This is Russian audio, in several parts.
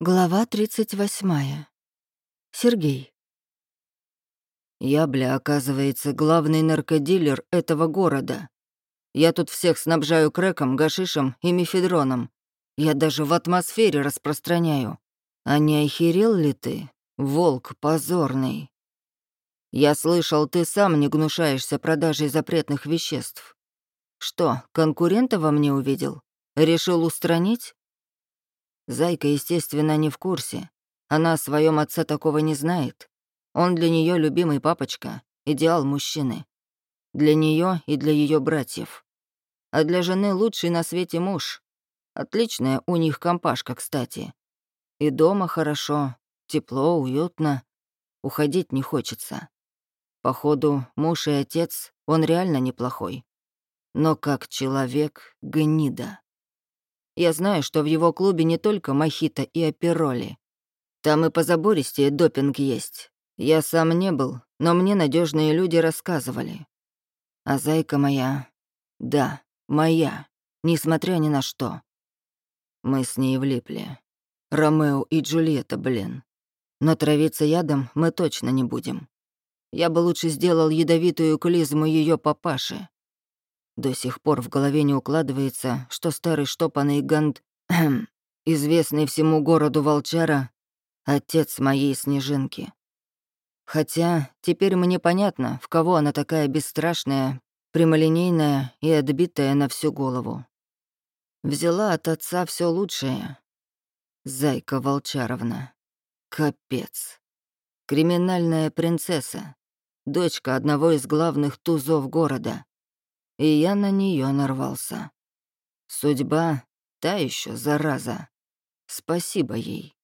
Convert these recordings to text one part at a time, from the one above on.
Глава 38. Сергей. Я, бля, оказывается, главный наркодилер этого города. Я тут всех снабжаю крэком, гашишем и мефедроном. Я даже в атмосфере распространяю. А не охерел ли ты, волк позорный? Я слышал, ты сам не гнушаешься продажей запретных веществ. Что, конкурента во мне увидел? Решил устранить? Зайка, естественно, не в курсе. Она о своем отце такого не знает. Он для нее любимый папочка, идеал мужчины. Для нее и для ее братьев. А для жены лучший на свете муж. Отличная у них компашка, кстати. И дома хорошо, тепло, уютно. Уходить не хочется. Походу, муж и отец, он реально неплохой. Но как человек — гнида. Я знаю, что в его клубе не только мохито и апероли. Там и позабористее допинг есть. Я сам не был, но мне надежные люди рассказывали. А зайка моя... Да, моя, несмотря ни на что. Мы с ней влипли. Ромео и Джульетта, блин. Но травиться ядом мы точно не будем. Я бы лучше сделал ядовитую клизму ее папаши. До сих пор в голове не укладывается, что старый штопанный ганд... известный всему городу Волчара, отец моей Снежинки. Хотя теперь мне понятно, в кого она такая бесстрашная, прямолинейная и отбитая на всю голову. Взяла от отца все лучшее. Зайка Волчаровна. Капец. Криминальная принцесса. Дочка одного из главных тузов города и я на нее нарвался. Судьба — та еще зараза. Спасибо ей.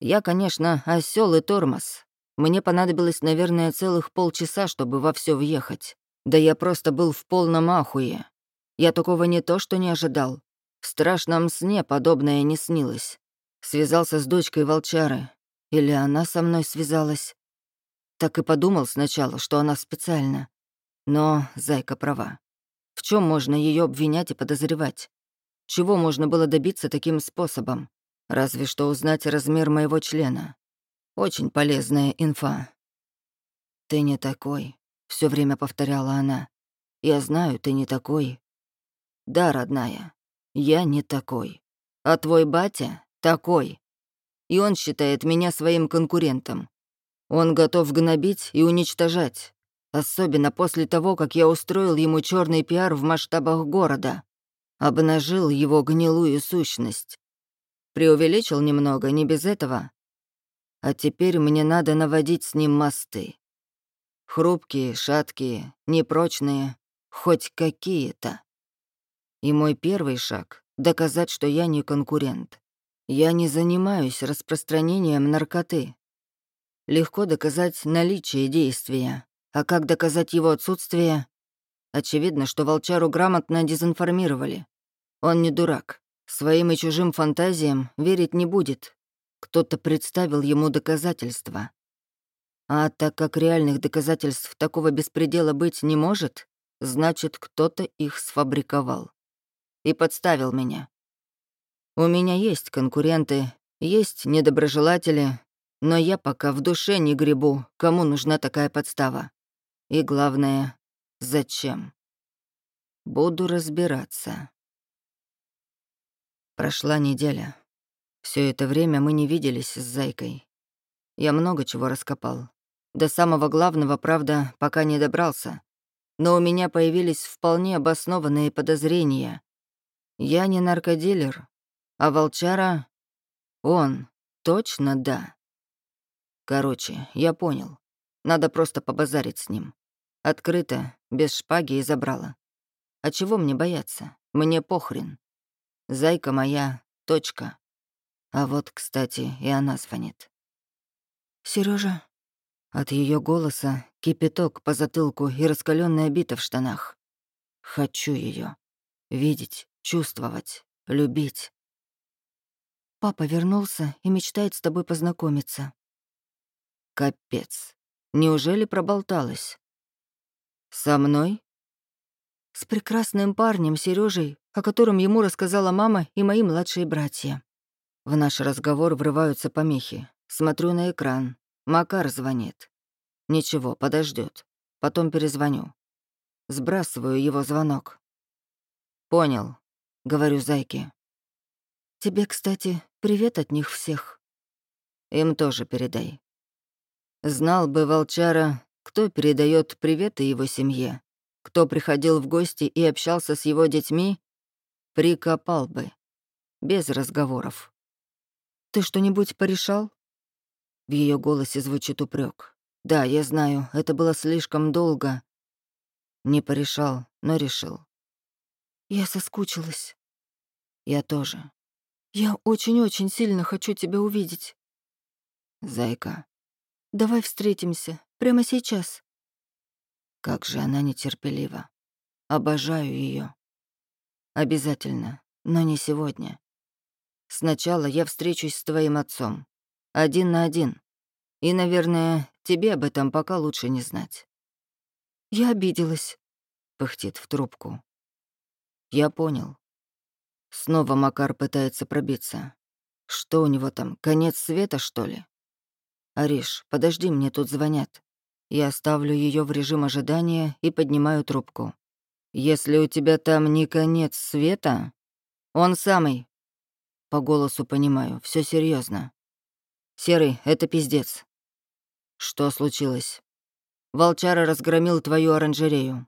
Я, конечно, осел и тормоз. Мне понадобилось, наверное, целых полчаса, чтобы во все въехать. Да я просто был в полном ахуе. Я такого не то что не ожидал. В страшном сне подобное не снилось. Связался с дочкой волчары. Или она со мной связалась. Так и подумал сначала, что она специально. Но зайка права. В чем можно ее обвинять и подозревать? Чего можно было добиться таким способом? Разве что узнать размер моего члена. Очень полезная инфа. «Ты не такой», — все время повторяла она. «Я знаю, ты не такой». «Да, родная, я не такой. А твой батя такой. И он считает меня своим конкурентом. Он готов гнобить и уничтожать. Особенно после того, как я устроил ему черный пиар в масштабах города. Обнажил его гнилую сущность. Преувеличил немного, не без этого. А теперь мне надо наводить с ним мосты. Хрупкие, шаткие, непрочные, хоть какие-то. И мой первый шаг — доказать, что я не конкурент. Я не занимаюсь распространением наркоты. Легко доказать наличие действия, а как доказать его отсутствие? Очевидно, что волчару грамотно дезинформировали. Он не дурак. Своим и чужим фантазиям верить не будет. Кто-то представил ему доказательства. А так как реальных доказательств такого беспредела быть не может, значит, кто-то их сфабриковал. И подставил меня. У меня есть конкуренты, есть недоброжелатели, но я пока в душе не гребу, кому нужна такая подстава. И главное, зачем? Буду разбираться. Прошла неделя. Все это время мы не виделись с Зайкой. Я много чего раскопал. До самого главного, правда, пока не добрался. Но у меня появились вполне обоснованные подозрения. Я не наркодилер, а волчара — он. Точно да. Короче, я понял. Надо просто побазарить с ним. Открыто, без шпаги и забрала. А чего мне бояться? Мне похрен. Зайка моя, точка. А вот, кстати, и она звонит. Сережа. От ее голоса кипяток по затылку и раскаленная бита в штанах. Хочу ее Видеть, чувствовать, любить. Папа вернулся и мечтает с тобой познакомиться. Капец. Неужели проболталась? Со мной? С прекрасным парнем Сережей, о котором ему рассказала мама и мои младшие братья. В наш разговор врываются помехи. Смотрю на экран. Макар звонит. Ничего, подождет. Потом перезвоню. Сбрасываю его звонок. «Понял», — говорю зайке. «Тебе, кстати, привет от них всех». «Им тоже передай». Знал бы волчара, кто передает приветы его семье, кто приходил в гости и общался с его детьми, прикопал бы. Без разговоров. «Ты что-нибудь порешал?» В ее голосе звучит упрек. «Да, я знаю, это было слишком долго. Не порешал, но решил». «Я соскучилась». «Я тоже». «Я очень-очень сильно хочу тебя увидеть». «Зайка». «Давай встретимся. Прямо сейчас». Как же она нетерпелива. Обожаю ее. Обязательно, но не сегодня. Сначала я встречусь с твоим отцом. Один на один. И, наверное, тебе об этом пока лучше не знать. Я обиделась. Пыхтит в трубку. Я понял. Снова Макар пытается пробиться. Что у него там, конец света, что ли? Ариш, подожди, мне тут звонят. Я ставлю ее в режим ожидания и поднимаю трубку. Если у тебя там не конец света, он самый. По голосу понимаю, все серьезно. Серый, это пиздец. Что случилось? Волчара разгромил твою оранжерею.